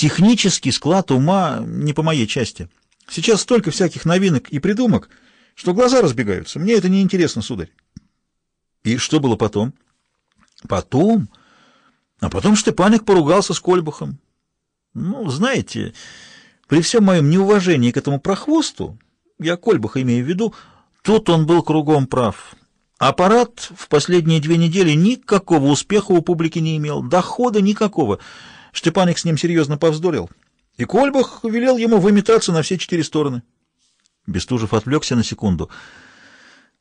Технический склад ума не по моей части. Сейчас столько всяких новинок и придумок, что глаза разбегаются. Мне это не интересно, сударь. И что было потом? Потом? А потом Штепаник поругался с Кольбухом. Ну, знаете, при всем моем неуважении к этому прохвосту, я Кольбуха имею в виду, тут он был кругом прав. Аппарат в последние две недели никакого успеха у публики не имел, дохода никакого. Штепаник с ним серьезно повздорил, и Кольбах велел ему выметаться на все четыре стороны. Бестужев отвлекся на секунду.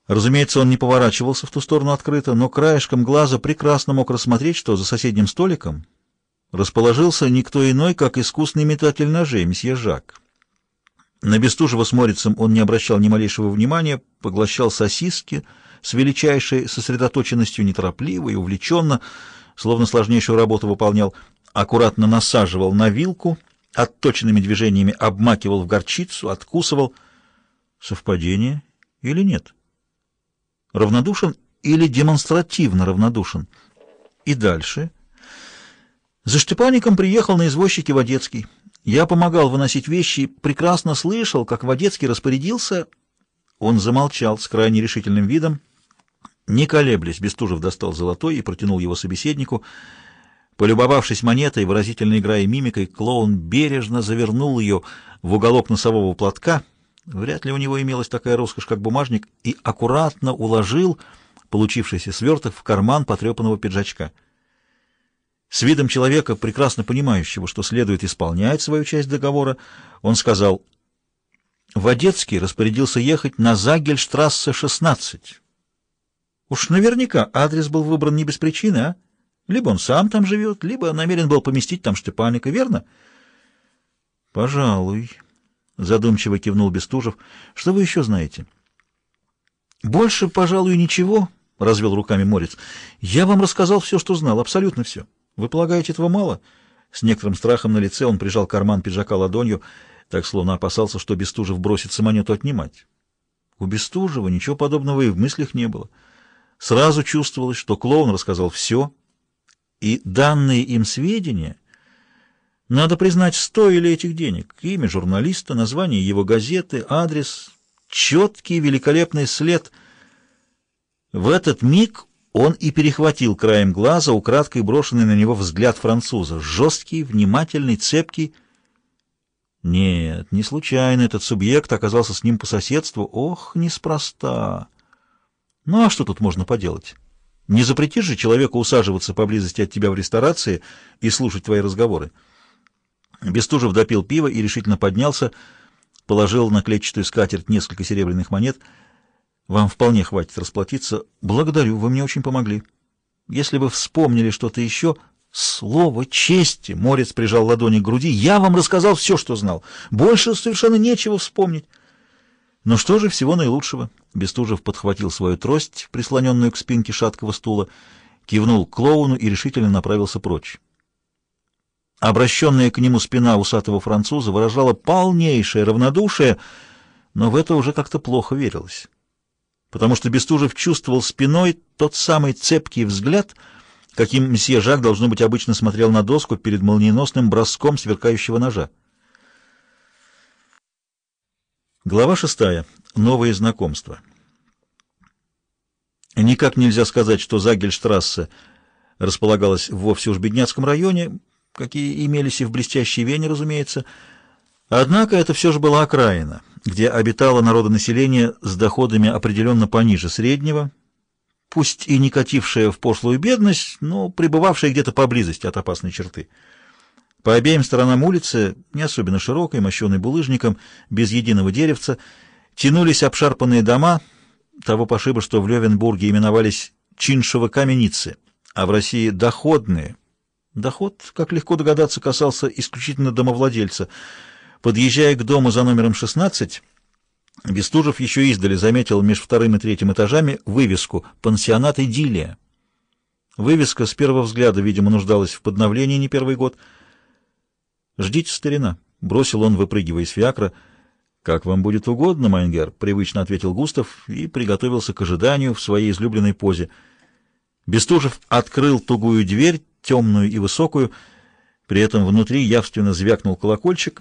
Разумеется, он не поворачивался в ту сторону открыто, но краешком глаза прекрасно мог рассмотреть, что за соседним столиком расположился никто иной, как искусный метатель ножей, месье Жак. На Бестужева с Морицем он не обращал ни малейшего внимания, поглощал сосиски с величайшей сосредоточенностью, неторопливо и увлеченно, словно сложнейшую работу выполнял, аккуратно насаживал на вилку, отточенными движениями обмакивал в горчицу, откусывал. Совпадение или нет? Равнодушен или демонстративно равнодушен? И дальше... За Штепаником приехал на извозчике Водецкий. Я помогал выносить вещи прекрасно слышал, как Водецкий распорядился. Он замолчал с крайне решительным видом. Не колеблясь, Бестужев достал золотой и протянул его собеседнику. Полюбовавшись монетой, выразительно играя мимикой, клоун бережно завернул ее в уголок носового платка, вряд ли у него имелась такая роскошь, как бумажник, и аккуратно уложил получившийся сверток в карман потрепанного пиджачка. С видом человека, прекрасно понимающего, что следует исполнять свою часть договора, он сказал, «Водецкий распорядился ехать на Загельштрассе, 16. Уж наверняка адрес был выбран не без причины, а? Либо он сам там живет, либо намерен был поместить там Штепаника, верно?» «Пожалуй», — задумчиво кивнул Бестужев. «Что вы еще знаете?» «Больше, пожалуй, ничего», — развел руками Морец. «Я вам рассказал все, что знал, абсолютно все». Вы полагаете, этого мало? С некоторым страхом на лице он прижал карман пиджака ладонью, так словно опасался, что Бестужев бросится монету отнимать. У Бестужева ничего подобного и в мыслях не было. Сразу чувствовалось, что клоун рассказал все, и данные им сведения, надо признать, стоили этих денег. Имя журналиста, название его газеты, адрес, четкий великолепный след. В этот миг он и перехватил краем глаза украдкой брошенный на него взгляд француза. Жесткий, внимательный, цепкий. Нет, не случайно этот субъект оказался с ним по соседству. Ох, неспроста. Ну а что тут можно поделать? Не запретишь же человеку усаживаться поблизости от тебя в ресторации и слушать твои разговоры. Бестужев допил пиво и решительно поднялся, положил на клетчатую скатерть несколько серебряных монет — вам вполне хватит расплатиться. Благодарю, вы мне очень помогли. Если вы вспомнили что-то еще... Слово чести! Морец прижал ладони к груди. Я вам рассказал все, что знал. Больше совершенно нечего вспомнить. Но что же всего наилучшего? Бестужев подхватил свою трость, прислоненную к спинке шаткого стула, кивнул клоуну и решительно направился прочь. Обращенная к нему спина усатого француза выражала полнейшее равнодушие, но в это уже как-то плохо верилось потому что Бестужев чувствовал спиной тот самый цепкий взгляд, каким месье Жак, должно быть, обычно смотрел на доску перед молниеносным броском сверкающего ножа. Глава шестая. Новые знакомства. Никак нельзя сказать, что Загельштрассе располагалась вовсе уж в бедняцком районе, какие имелись и в блестящей Вене, разумеется, Однако это все же была окраина, где обитало народонаселение с доходами определенно пониже среднего, пусть и не катившее в пошлую бедность, но пребывавшее где-то поблизости от опасной черты. По обеим сторонам улицы, не особенно широкой, мощенной булыжником, без единого деревца, тянулись обшарпанные дома, того пошиба, что в Левенбурге именовались Чиншево-каменицы, а в России доходные. Доход, как легко догадаться, касался исключительно домовладельца — Подъезжая к дому за номером 16, Бестужев еще издали заметил между вторым и третьим этажами вывеску «Пансионат Идиллия». Вывеска с первого взгляда, видимо, нуждалась в подновлении не первый год. «Ждите, старина», — бросил он, выпрыгивая из фиакра. «Как вам будет угодно, Майнгер», — привычно ответил Густав и приготовился к ожиданию в своей излюбленной позе. Бестужев открыл тугую дверь, темную и высокую, При этом внутри явственно звякнул колокольчик,